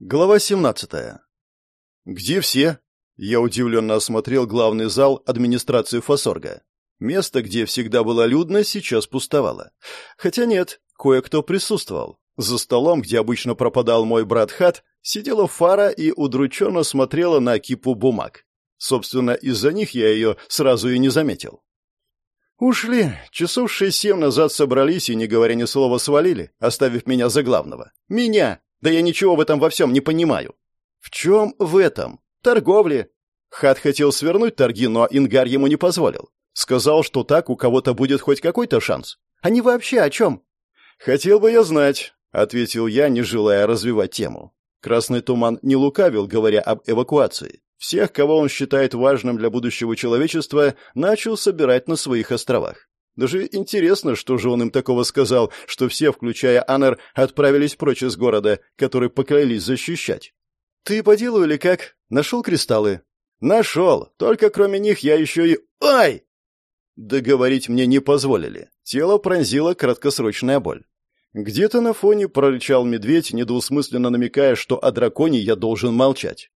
Глава 17. «Где все?» Я удивленно осмотрел главный зал администрации Фасорга. Место, где всегда было людно, сейчас пустовало. Хотя нет, кое-кто присутствовал. За столом, где обычно пропадал мой брат Хат, сидела Фара и удрученно смотрела на кипу бумаг. Собственно, из-за них я ее сразу и не заметил. Ушли. Часов шесть-семь назад собрались и, не говоря ни слова, свалили, оставив меня за главного. Меня, да я ничего в этом во всем не понимаю. В чем в этом? Торговле. Хат хотел свернуть торги, но Ингар ему не позволил. Сказал, что так у кого-то будет хоть какой-то шанс. Они вообще о чем? Хотел бы я знать, ответил я, не желая развивать тему. Красный туман не лукавил, говоря об эвакуации. Всех, кого он считает важным для будущего человечества, начал собирать на своих островах. Даже интересно, что же он им такого сказал, что все, включая Аннер, отправились прочь из города, который поклялись защищать. «Ты по делу или как? Нашел кристаллы?» «Нашел. Только кроме них я еще и... Ай!» Договорить мне не позволили. Тело пронзила краткосрочная боль. Где-то на фоне прорычал медведь, недвусмысленно намекая, что о драконе я должен молчать.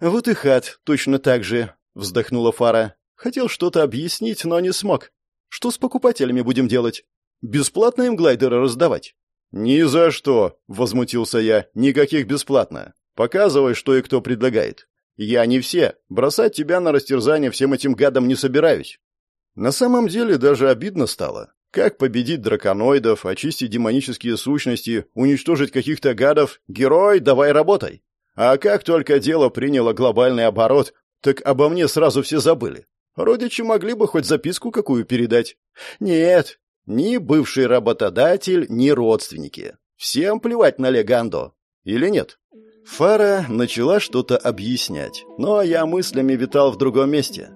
«Вот и хат, точно так же», — вздохнула Фара. Хотел что-то объяснить, но не смог. Что с покупателями будем делать? Бесплатно им глайдеры раздавать? Ни за что, возмутился я. Никаких бесплатно. Показывай, что и кто предлагает. Я не все. Бросать тебя на растерзание всем этим гадам не собираюсь. На самом деле даже обидно стало. Как победить драконоидов, очистить демонические сущности, уничтожить каких-то гадов? Герой, давай работай. А как только дело приняло глобальный оборот, так обо мне сразу все забыли. Родичи могли бы хоть записку какую передать. Нет, ни бывший работодатель, ни родственники. Всем плевать на Легандо. Или нет? Фара начала что-то объяснять, но я мыслями витал в другом месте.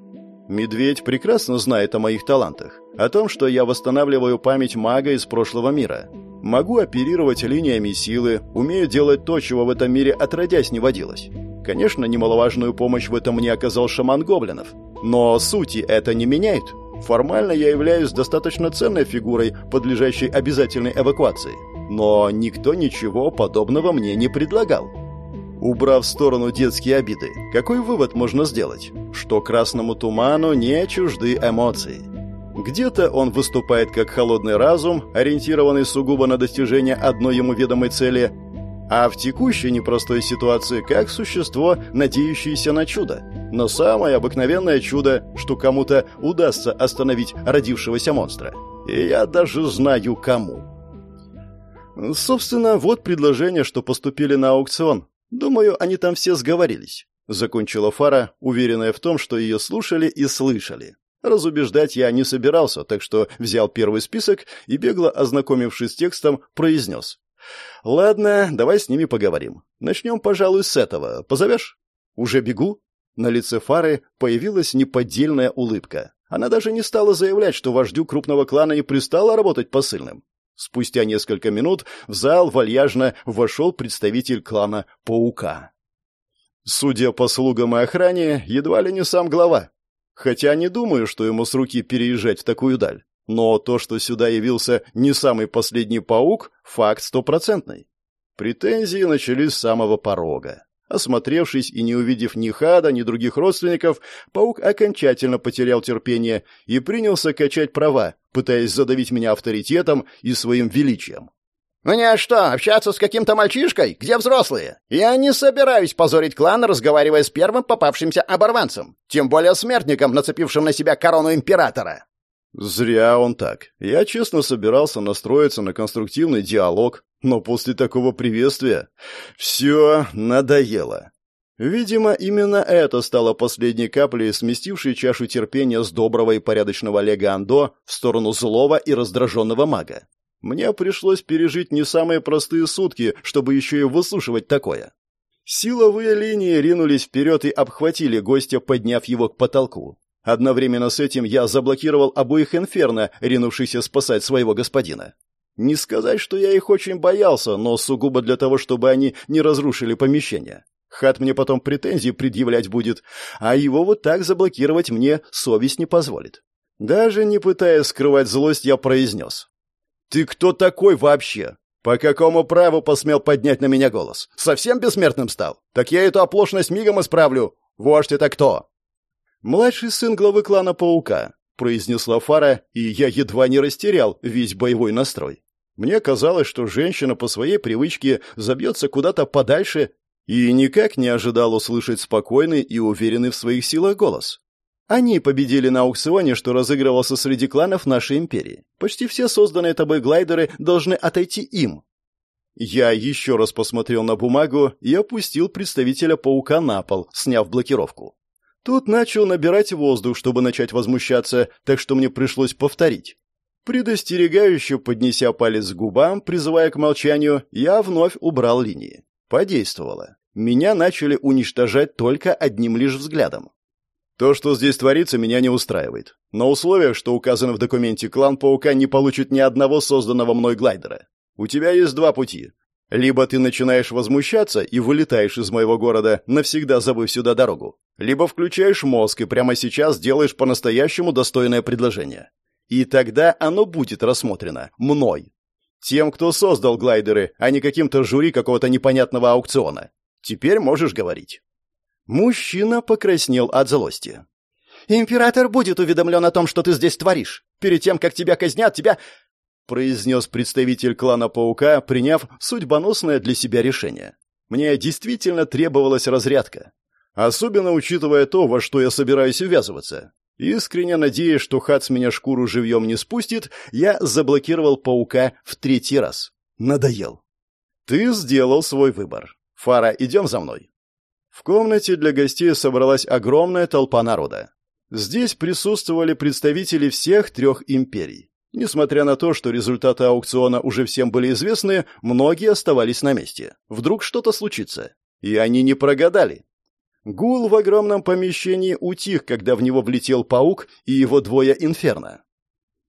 Медведь прекрасно знает о моих талантах, о том, что я восстанавливаю память мага из прошлого мира. Могу оперировать линиями силы, умею делать то, чего в этом мире отродясь не водилось. Конечно, немаловажную помощь в этом мне оказал шаман гоблинов, но сути это не меняет. Формально я являюсь достаточно ценной фигурой, подлежащей обязательной эвакуации. Но никто ничего подобного мне не предлагал. Убрав в сторону детские обиды, какой вывод можно сделать? Что красному туману не чужды эмоции. Где-то он выступает как холодный разум, ориентированный сугубо на достижение одной ему ведомой цели, а в текущей непростой ситуации как существо, надеющееся на чудо. Но самое обыкновенное чудо, что кому-то удастся остановить родившегося монстра. И я даже знаю кому. Собственно, вот предложение, что поступили на аукцион. Думаю, они там все сговорились. Закончила Фара, уверенная в том, что ее слушали и слышали. Разубеждать я не собирался, так что взял первый список и, бегло ознакомившись с текстом, произнес. Ладно, давай с ними поговорим. Начнем, пожалуй, с этого. Позовешь? Уже бегу? На лице Фары появилась неподдельная улыбка. Она даже не стала заявлять, что вождю крупного клана не пристало работать посыльным. Спустя несколько минут в зал вальяжно вошел представитель клана Паука. Судя по слугам и охране, едва ли не сам глава. Хотя не думаю, что ему с руки переезжать в такую даль. Но то, что сюда явился не самый последний паук, факт стопроцентный. Претензии начались с самого порога. Осмотревшись и не увидев ни Хада, ни других родственников, паук окончательно потерял терпение и принялся качать права, пытаясь задавить меня авторитетом и своим величием. «Мне что, общаться с каким-то мальчишкой? Где взрослые? Я не собираюсь позорить клан, разговаривая с первым попавшимся оборванцем, тем более смертником, нацепившим на себя корону императора». Зря он так. Я честно собирался настроиться на конструктивный диалог, но после такого приветствия все надоело. Видимо, именно это стало последней каплей, сместившей чашу терпения с доброго и порядочного Олега Андо в сторону злого и раздраженного мага. Мне пришлось пережить не самые простые сутки, чтобы еще и выслушивать такое. Силовые линии ринулись вперед и обхватили гостя, подняв его к потолку. Одновременно с этим я заблокировал обоих инферно, ринувшихся спасать своего господина. Не сказать, что я их очень боялся, но сугубо для того, чтобы они не разрушили помещение. Хат мне потом претензии предъявлять будет, а его вот так заблокировать мне совесть не позволит. Даже не пытаясь скрывать злость, я произнес. «Ты кто такой вообще?» «По какому праву посмел поднять на меня голос? Совсем бессмертным стал? Так я эту оплошность мигом исправлю. Вождь это кто?» «Младший сын главы клана Паука», — произнесла Фара, и я едва не растерял весь боевой настрой. Мне казалось, что женщина по своей привычке забьется куда-то подальше и никак не ожидал услышать спокойный и уверенный в своих силах голос. Они победили на аукционе, что разыгрывался среди кланов нашей империи. Почти все созданные тобой глайдеры должны отойти им. Я еще раз посмотрел на бумагу и опустил представителя паука на пол, сняв блокировку. Тут начал набирать воздух, чтобы начать возмущаться, так что мне пришлось повторить. Предостерегающе поднеся палец к губам, призывая к молчанию, я вновь убрал линии. Подействовало. Меня начали уничтожать только одним лишь взглядом. То, что здесь творится, меня не устраивает. На условиях, что указано в документе, клан Паука не получит ни одного созданного мной глайдера. У тебя есть два пути. Либо ты начинаешь возмущаться и вылетаешь из моего города, навсегда забыв сюда дорогу. Либо включаешь мозг и прямо сейчас делаешь по-настоящему достойное предложение. И тогда оно будет рассмотрено мной. Тем, кто создал глайдеры, а не каким-то жюри какого-то непонятного аукциона. Теперь можешь говорить. Мужчина покраснел от злости. «Император будет уведомлен о том, что ты здесь творишь. Перед тем, как тебя казнят, тебя...» произнес представитель клана Паука, приняв судьбоносное для себя решение. «Мне действительно требовалась разрядка. Особенно учитывая то, во что я собираюсь ввязываться. Искренне надеясь, что Хат меня шкуру живьем не спустит, я заблокировал Паука в третий раз. Надоел. «Ты сделал свой выбор. Фара, идем за мной». В комнате для гостей собралась огромная толпа народа. Здесь присутствовали представители всех трех империй. Несмотря на то, что результаты аукциона уже всем были известны, многие оставались на месте. Вдруг что-то случится. И они не прогадали. Гул в огромном помещении утих, когда в него влетел паук и его двое инферно.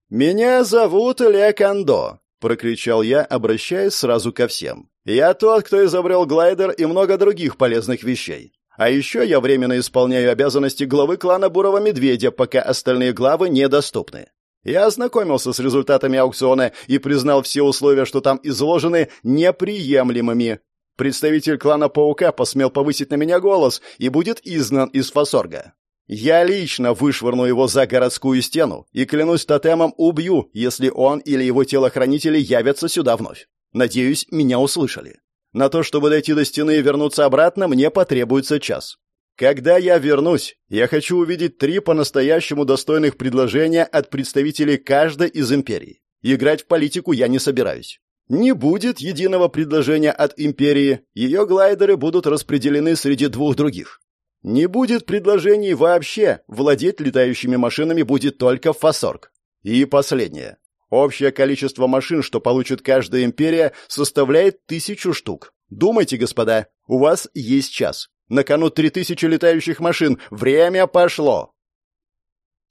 «Меня зовут Ля Кандо», — прокричал я, обращаясь сразу ко всем. Я тот, кто изобрел глайдер и много других полезных вещей. А еще я временно исполняю обязанности главы клана Бурого Медведя, пока остальные главы недоступны. Я ознакомился с результатами аукциона и признал все условия, что там изложены, неприемлемыми. Представитель клана Паука посмел повысить на меня голос и будет изгнан из Фасорга. Я лично вышвырну его за городскую стену и, клянусь тотемом, убью, если он или его телохранители явятся сюда вновь. Надеюсь, меня услышали. На то, чтобы дойти до стены и вернуться обратно, мне потребуется час. Когда я вернусь, я хочу увидеть три по-настоящему достойных предложения от представителей каждой из империй. Играть в политику я не собираюсь. Не будет единого предложения от империи, ее глайдеры будут распределены среди двух других. Не будет предложений вообще, владеть летающими машинами будет только Фасорг. И последнее. Общее количество машин, что получит каждая империя, составляет тысячу штук. Думайте, господа, у вас есть час. На кону три тысячи летающих машин. Время пошло.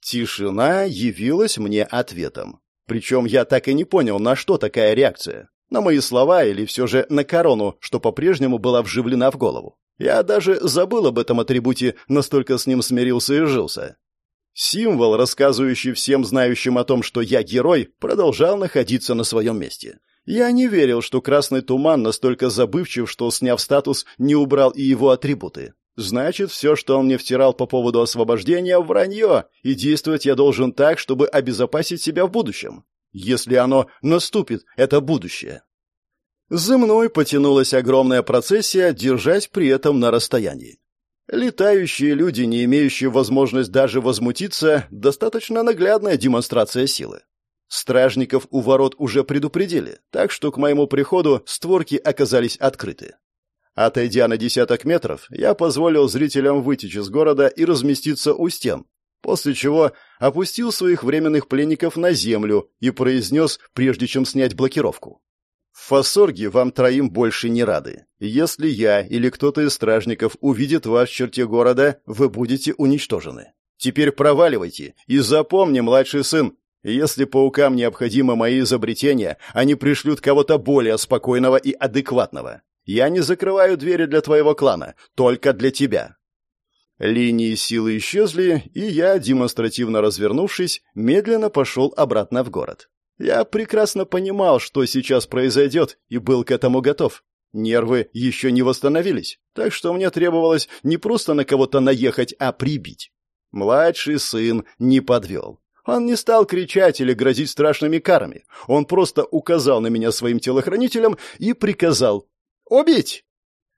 Тишина явилась мне ответом. Причем я так и не понял, на что такая реакция. На мои слова или все же на корону, что по-прежнему была вживлена в голову. Я даже забыл об этом атрибуте, настолько с ним смирился и жился. Символ, рассказывающий всем знающим о том, что я герой, продолжал находиться на своем месте. Я не верил, что красный туман настолько забывчив, что, сняв статус, не убрал и его атрибуты. Значит, все, что он мне втирал по поводу освобождения, вранье, и действовать я должен так, чтобы обезопасить себя в будущем. Если оно наступит, это будущее. За мной потянулась огромная процессия, держась при этом на расстоянии. Летающие люди, не имеющие возможность даже возмутиться, достаточно наглядная демонстрация силы. Стражников у ворот уже предупредили, так что к моему приходу створки оказались открыты. Отойдя на десяток метров, я позволил зрителям вытечь из города и разместиться у стен, после чего опустил своих временных пленников на землю и произнес, прежде чем снять блокировку. В Фасорге вам троим больше не рады. Если я или кто-то из стражников увидит вас в черте города, вы будете уничтожены. Теперь проваливайте и запомни, младший сын, если паукам необходимо мои изобретения, они пришлют кого-то более спокойного и адекватного. Я не закрываю двери для твоего клана, только для тебя. Линии силы исчезли, и я, демонстративно развернувшись, медленно пошел обратно в город. Я прекрасно понимал, что сейчас произойдет, и был к этому готов. Нервы еще не восстановились, так что мне требовалось не просто на кого-то наехать, а прибить. Младший сын не подвел. Он не стал кричать или грозить страшными карами. Он просто указал на меня своим телохранителям и приказал «Убить!».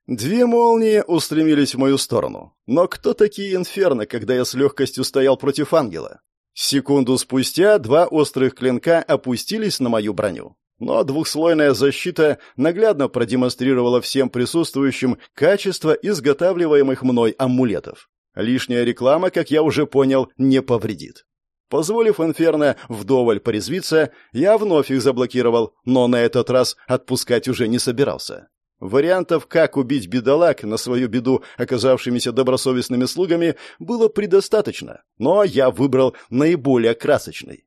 Две молнии устремились в мою сторону. Но кто такие инферно, когда я с легкостью стоял против ангела? Секунду спустя два острых клинка опустились на мою броню. Но двухслойная защита наглядно продемонстрировала всем присутствующим качество изготавливаемых мной амулетов. Лишняя реклама, как я уже понял, не повредит. Позволив Инферно вдоволь порезвиться, я вновь их заблокировал, но на этот раз отпускать уже не собирался. Вариантов, как убить бедолаг, на свою беду оказавшимися добросовестными слугами, было предостаточно, но я выбрал наиболее красочный.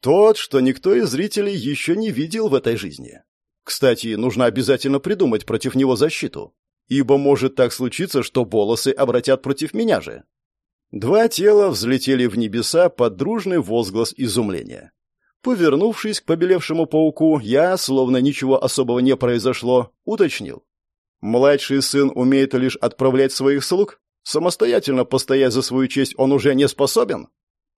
Тот, что никто из зрителей еще не видел в этой жизни. Кстати, нужно обязательно придумать против него защиту, ибо может так случиться, что волосы обратят против меня же. Два тела взлетели в небеса под дружный возглас изумления. Повернувшись к побелевшему пауку, я, словно ничего особого не произошло, уточнил. Младший сын умеет лишь отправлять своих слуг? Самостоятельно постоять за свою честь он уже не способен?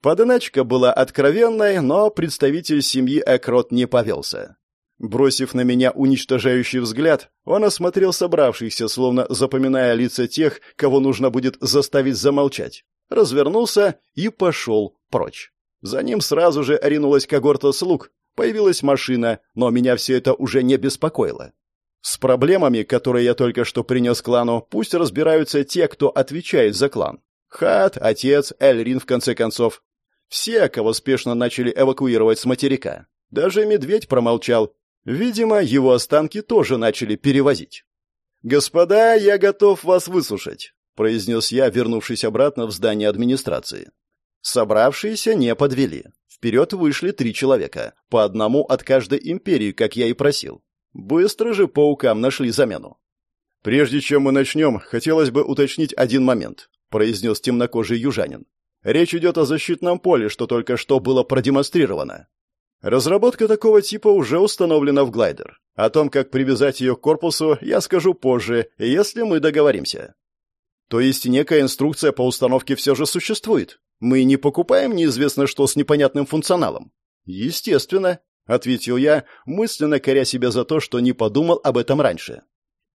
Подначка была откровенной, но представитель семьи Экрот не повелся. Бросив на меня уничтожающий взгляд, он осмотрел собравшихся, словно запоминая лица тех, кого нужно будет заставить замолчать развернулся и пошел прочь. За ним сразу же оринулась когорта слуг. Появилась машина, но меня все это уже не беспокоило. С проблемами, которые я только что принес клану, пусть разбираются те, кто отвечает за клан. Хат, отец, Эльрин, в конце концов. Все, кого спешно начали эвакуировать с материка. Даже медведь промолчал. Видимо, его останки тоже начали перевозить. «Господа, я готов вас выслушать произнес я, вернувшись обратно в здание администрации. Собравшиеся не подвели. Вперед вышли три человека, по одному от каждой империи, как я и просил. Быстро же паукам нашли замену. «Прежде чем мы начнем, хотелось бы уточнить один момент», — произнес темнокожий южанин. «Речь идет о защитном поле, что только что было продемонстрировано. Разработка такого типа уже установлена в глайдер. О том, как привязать ее к корпусу, я скажу позже, если мы договоримся. То есть некая инструкция по установке все же существует. Мы не покупаем неизвестно что с непонятным функционалом. Естественно, ответил я, мысленно коря себя за то, что не подумал об этом раньше.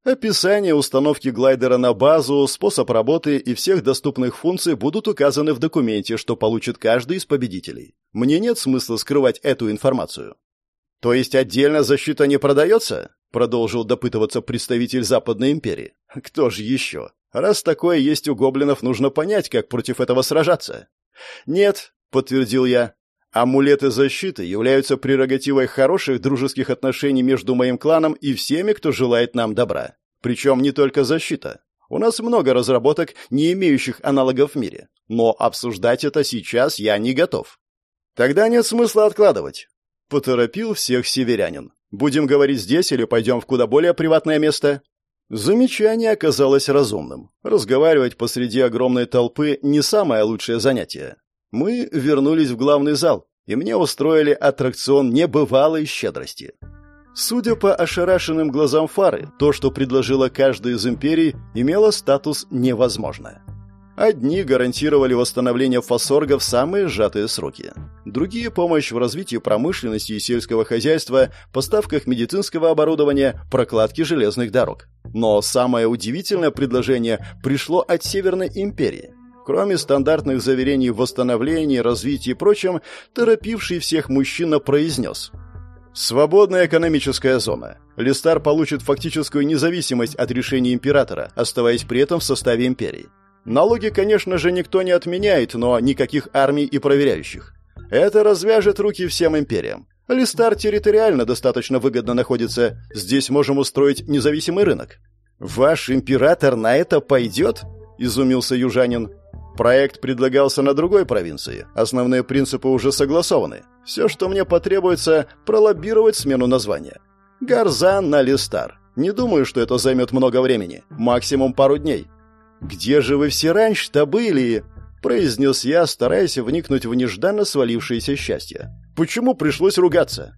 Описание установки глайдера на базу, способ работы и всех доступных функций будут указаны в документе, что получит каждый из победителей. Мне нет смысла скрывать эту информацию. То есть отдельно защита не продается? Продолжил допытываться представитель Западной империи. Кто же еще? Раз такое есть у гоблинов, нужно понять, как против этого сражаться. Нет, подтвердил я. Амулеты защиты являются прерогативой хороших дружеских отношений между моим кланом и всеми, кто желает нам добра. Причем не только защита. У нас много разработок, не имеющих аналогов в мире. Но обсуждать это сейчас я не готов. Тогда нет смысла откладывать. Поторопил всех северянин. Будем говорить здесь или пойдем в куда более приватное место? Замечание оказалось разумным. Разговаривать посреди огромной толпы не самое лучшее занятие. Мы вернулись в главный зал, и мне устроили аттракцион небывалой щедрости. Судя по ошарашенным глазам Фары, то, что предложила каждая из империй, имело статус «невозможно». Одни гарантировали восстановление фасорга в самые сжатые сроки. Другие – помощь в развитии промышленности и сельского хозяйства, поставках медицинского оборудования, прокладке железных дорог. Но самое удивительное предложение пришло от Северной империи. Кроме стандартных заверений в восстановлении, развитии и прочем, торопивший всех мужчина произнес – Свободная экономическая зона. Листар получит фактическую независимость от решений императора, оставаясь при этом в составе империи. Налоги, конечно же, никто не отменяет, но никаких армий и проверяющих. Это развяжет руки всем империям. Листар территориально достаточно выгодно находится. Здесь можем устроить независимый рынок. Ваш император на это пойдет? Изумился южанин. Проект предлагался на другой провинции. Основные принципы уже согласованы. Все, что мне потребуется, пролоббировать смену названия. Гарзан на Листар. Не думаю, что это займет много времени. Максимум пару дней. «Где же вы все раньше-то были?» произнес я, стараясь вникнуть в нежданно свалившееся счастье. Почему пришлось ругаться?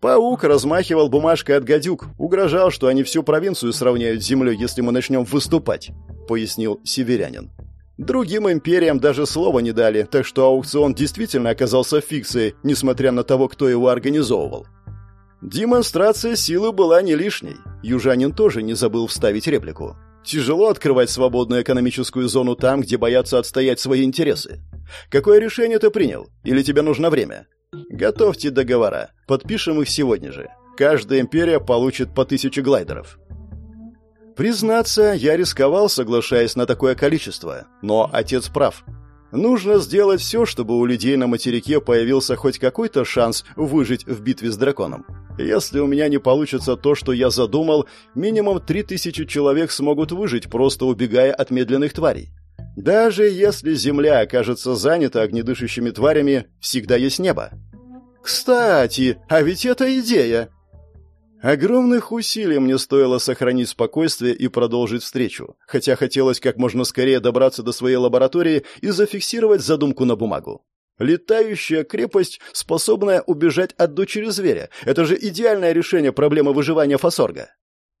Паук размахивал бумажкой от гадюк, угрожал, что они всю провинцию сравняют с землей, если мы начнем выступать, пояснил северянин. Другим империям даже слова не дали, так что аукцион действительно оказался фикцией, несмотря на того, кто его организовывал. Демонстрация силы была не лишней. Южанин тоже не забыл вставить реплику. Тяжело открывать свободную экономическую зону там, где боятся отстоять свои интересы. Какое решение ты принял? Или тебе нужно время? Готовьте договора. Подпишем их сегодня же. Каждая империя получит по тысяче глайдеров. Признаться, я рисковал, соглашаясь на такое количество, но отец прав. Нужно сделать все, чтобы у людей на материке появился хоть какой-то шанс выжить в битве с драконом. Если у меня не получится то, что я задумал, минимум 3000 человек смогут выжить, просто убегая от медленных тварей. Даже если земля окажется занята огнедышащими тварями, всегда есть небо. Кстати, а ведь это идея. Огромных усилий мне стоило сохранить спокойствие и продолжить встречу, хотя хотелось как можно скорее добраться до своей лаборатории и зафиксировать задумку на бумагу. Летающая крепость, способная убежать от дочери зверя. Это же идеальное решение проблемы выживания фасорга.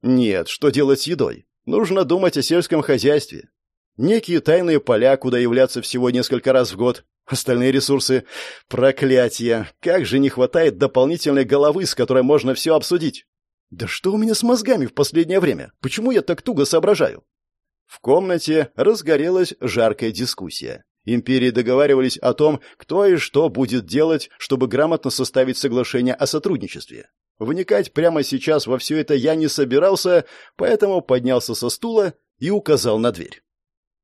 Нет, что делать с едой? Нужно думать о сельском хозяйстве. Некие тайные поля, куда являться всего несколько раз в год. Остальные ресурсы — проклятие. Как же не хватает дополнительной головы, с которой можно все обсудить. Да что у меня с мозгами в последнее время? Почему я так туго соображаю? В комнате разгорелась жаркая дискуссия. Империи договаривались о том, кто и что будет делать, чтобы грамотно составить соглашение о сотрудничестве. Вникать прямо сейчас во все это я не собирался, поэтому поднялся со стула и указал на дверь.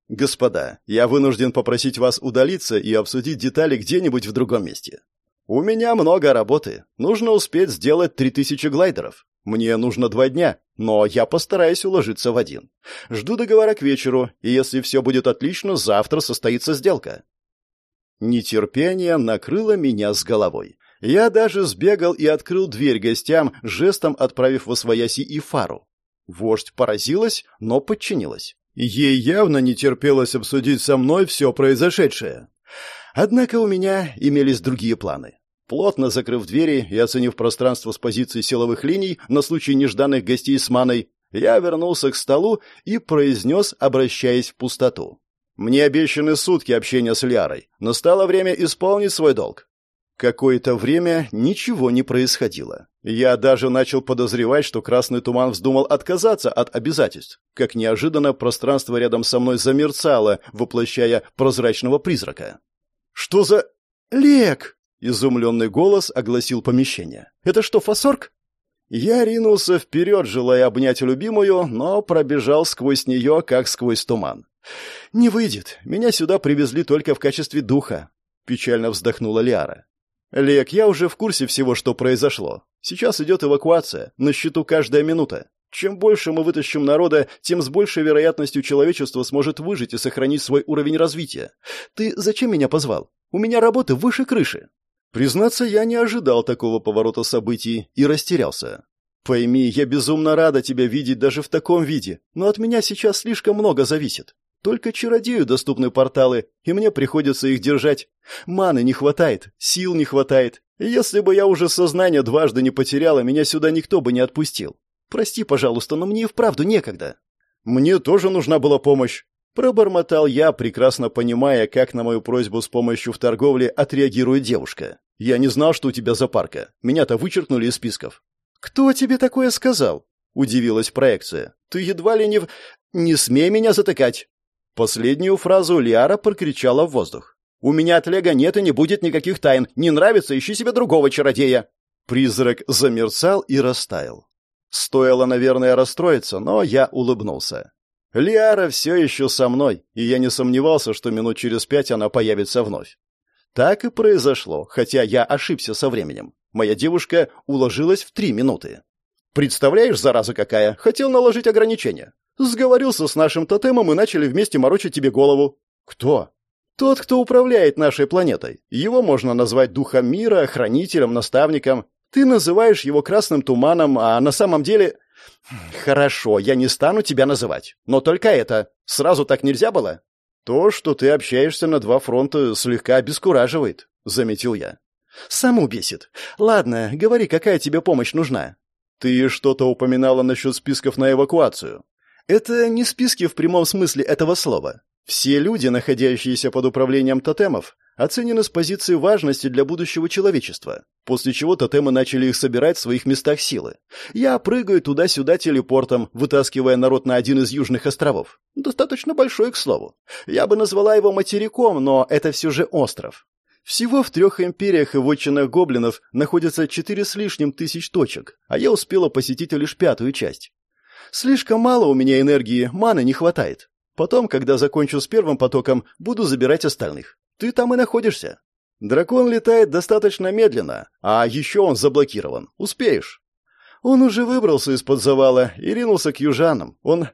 «Господа, я вынужден попросить вас удалиться и обсудить детали где-нибудь в другом месте. У меня много работы. Нужно успеть сделать три тысячи глайдеров. Мне нужно два дня, но я постараюсь уложиться в один. Жду договора к вечеру, и если все будет отлично, завтра состоится сделка». Нетерпение накрыло меня с головой. Я даже сбегал и открыл дверь гостям, жестом отправив во свояси и фару. Вождь поразилась, но подчинилась. Ей явно не терпелось обсудить со мной все произошедшее. Однако у меня имелись другие планы. Плотно закрыв двери и оценив пространство с позиции силовых линий на случай нежданных гостей с маной, я вернулся к столу и произнес, обращаясь в пустоту. «Мне обещаны сутки общения с Лярой. Настало время исполнить свой долг. Какое-то время ничего не происходило. Я даже начал подозревать, что красный туман вздумал отказаться от обязательств. Как неожиданно пространство рядом со мной замерцало, воплощая прозрачного призрака. «Что за...» «Лек!» — изумленный голос огласил помещение. «Это что, фасорг?» Я ринулся вперед, желая обнять любимую, но пробежал сквозь нее, как сквозь туман. «Не выйдет. Меня сюда привезли только в качестве духа», — печально вздохнула Лиара. «Лек, я уже в курсе всего, что произошло. Сейчас идет эвакуация, на счету каждая минута. Чем больше мы вытащим народа, тем с большей вероятностью человечество сможет выжить и сохранить свой уровень развития. Ты зачем меня позвал? У меня работы выше крыши». Признаться, я не ожидал такого поворота событий и растерялся. Пойми, я безумно рада тебя видеть даже в таком виде, но от меня сейчас слишком много зависит. Только чародею доступны порталы, и мне приходится их держать. Маны не хватает, сил не хватает. Если бы я уже сознание дважды не потеряла, меня сюда никто бы не отпустил. Прости, пожалуйста, но мне и вправду некогда. Мне тоже нужна была помощь. Пробормотал я, прекрасно понимая, как на мою просьбу с помощью в торговле отреагирует девушка. Я не знал, что у тебя запарка. Меня-то вычеркнули из списков. Кто тебе такое сказал? Удивилась проекция. Ты едва ли не в... Не смей меня затыкать. Последнюю фразу Лиара прокричала в воздух. «У меня от Лего нет и не будет никаких тайн. Не нравится, ищи себе другого чародея». Призрак замерцал и растаял. Стоило, наверное, расстроиться, но я улыбнулся. Лиара все еще со мной, и я не сомневался, что минут через пять она появится вновь. Так и произошло, хотя я ошибся со временем. Моя девушка уложилась в три минуты. Представляешь, зараза какая, хотел наложить ограничения. Сговорился с нашим тотемом и начали вместе морочить тебе голову. Кто? Тот, кто управляет нашей планетой. Его можно назвать духом мира, хранителем, наставником. Ты называешь его красным туманом, а на самом деле... Хорошо, я не стану тебя называть. Но только это. Сразу так нельзя было? То, что ты общаешься на два фронта, слегка обескураживает, заметил я. Саму бесит. Ладно, говори, какая тебе помощь нужна. Ты что-то упоминала насчет списков на эвакуацию. Это не списки в прямом смысле этого слова. Все люди, находящиеся под управлением тотемов, оценены с позиции важности для будущего человечества, после чего тотемы начали их собирать в своих местах силы. Я прыгаю туда-сюда телепортом, вытаскивая народ на один из южных островов. Достаточно большой, к слову. Я бы назвала его материком, но это все же остров. Всего в трех империях и вотчинах гоблинов находится четыре с лишним тысяч точек, а я успела посетить лишь пятую часть. Слишком мало у меня энергии, маны не хватает. Потом, когда закончу с первым потоком, буду забирать остальных. Ты там и находишься. Дракон летает достаточно медленно, а еще он заблокирован. Успеешь. Он уже выбрался из-под завала и ринулся к южанам. Он...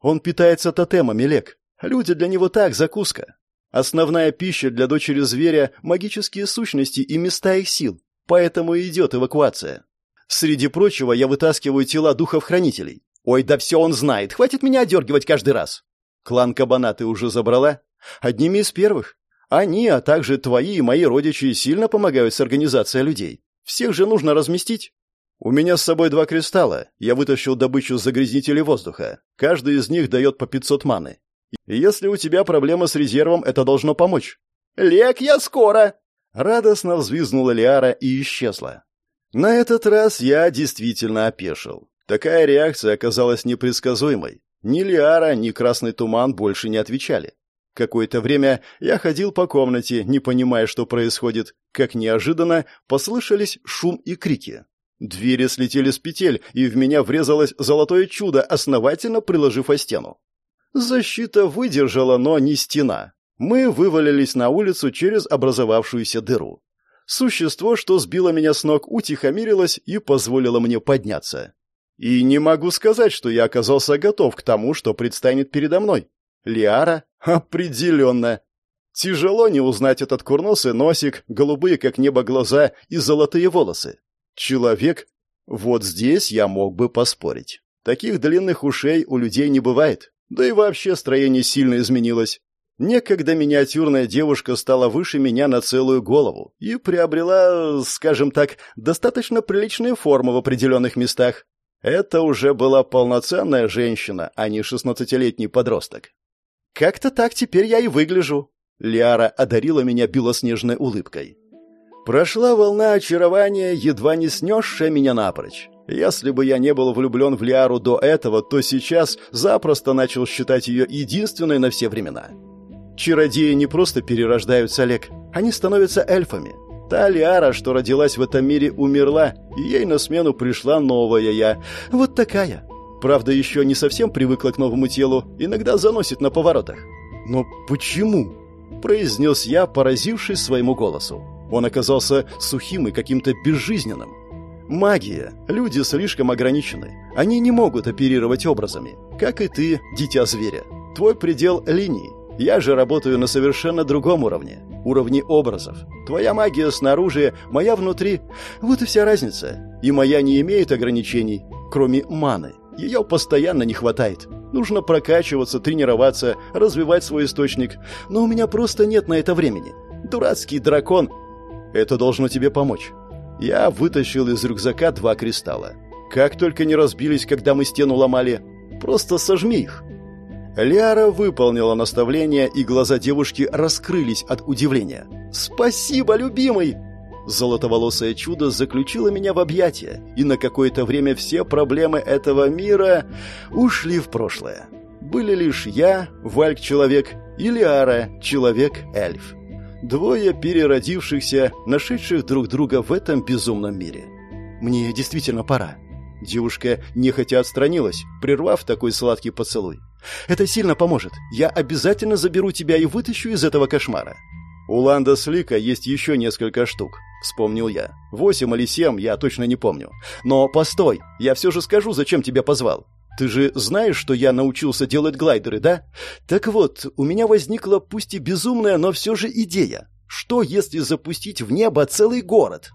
он питается тотемами, Лек. Люди для него так, закуска. Основная пища для дочери зверя — магические сущности и места их сил. Поэтому и идет эвакуация. Среди прочего, я вытаскиваю тела духов-хранителей. Ой, да все он знает, хватит меня одергивать каждый раз. Клан Кабана ты уже забрала? Одними из первых. Они, а также твои и мои родичи сильно помогают с организацией людей. Всех же нужно разместить. У меня с собой два кристалла. Я вытащил добычу загрязнителей воздуха. Каждый из них дает по 500 маны. Если у тебя проблема с резервом, это должно помочь. Лек, я скоро! Радостно взвизгнула Лиара и исчезла. На этот раз я действительно опешил. Такая реакция оказалась непредсказуемой. Ни Лиара, ни Красный Туман больше не отвечали. Какое-то время я ходил по комнате, не понимая, что происходит, как неожиданно послышались шум и крики. Двери слетели с петель, и в меня врезалось золотое чудо, основательно приложив о стену. Защита выдержала, но не стена. Мы вывалились на улицу через образовавшуюся дыру. Существо, что сбило меня с ног, утихомирилось и позволило мне подняться. И не могу сказать, что я оказался готов к тому, что предстанет передо мной. Лиара? Определенно. Тяжело не узнать этот курносый носик, голубые, как небо, глаза и золотые волосы. Человек? Вот здесь я мог бы поспорить. Таких длинных ушей у людей не бывает. Да и вообще строение сильно изменилось. Некогда миниатюрная девушка стала выше меня на целую голову и приобрела, скажем так, достаточно приличные формы в определенных местах. Это уже была полноценная женщина, а не шестнадцатилетний подросток. «Как-то так теперь я и выгляжу», — Лиара одарила меня белоснежной улыбкой. Прошла волна очарования, едва не снесшая меня напрочь. Если бы я не был влюблен в Лиару до этого, то сейчас запросто начал считать ее единственной на все времена. Чародеи не просто перерождаются, Олег, они становятся эльфами. Та Лиара, что родилась в этом мире, умерла, и ей на смену пришла новая я. Вот такая. Правда, еще не совсем привыкла к новому телу, иногда заносит на поворотах. «Но почему?» – произнес я, поразившись своему голосу. Он оказался сухим и каким-то безжизненным. Магия. Люди слишком ограничены. Они не могут оперировать образами. Как и ты, дитя зверя. Твой предел – линии. Я же работаю на совершенно другом уровне. Уровне образов. Твоя магия снаружи, моя внутри. Вот и вся разница. И моя не имеет ограничений, кроме маны. Ее постоянно не хватает. Нужно прокачиваться, тренироваться, развивать свой источник. Но у меня просто нет на это времени. Дурацкий дракон. Это должно тебе помочь. Я вытащил из рюкзака два кристалла. Как только не разбились, когда мы стену ломали. Просто сожми их. Ляра выполнила наставление, и глаза девушки раскрылись от удивления. «Спасибо, любимый!» Золотоволосое чудо заключило меня в объятия, и на какое-то время все проблемы этого мира ушли в прошлое. Были лишь я, Вальк-человек, и Лиара, человек-эльф. Двое переродившихся, нашедших друг друга в этом безумном мире. Мне действительно пора. Девушка нехотя отстранилась, прервав такой сладкий поцелуй. Это сильно поможет. Я обязательно заберу тебя и вытащу из этого кошмара. У Ланда Слика есть еще несколько штук, вспомнил я. Восемь или семь, я точно не помню. Но постой, я все же скажу, зачем тебя позвал. Ты же знаешь, что я научился делать глайдеры, да? Так вот, у меня возникла пусть и безумная, но все же идея. Что, если запустить в небо целый город?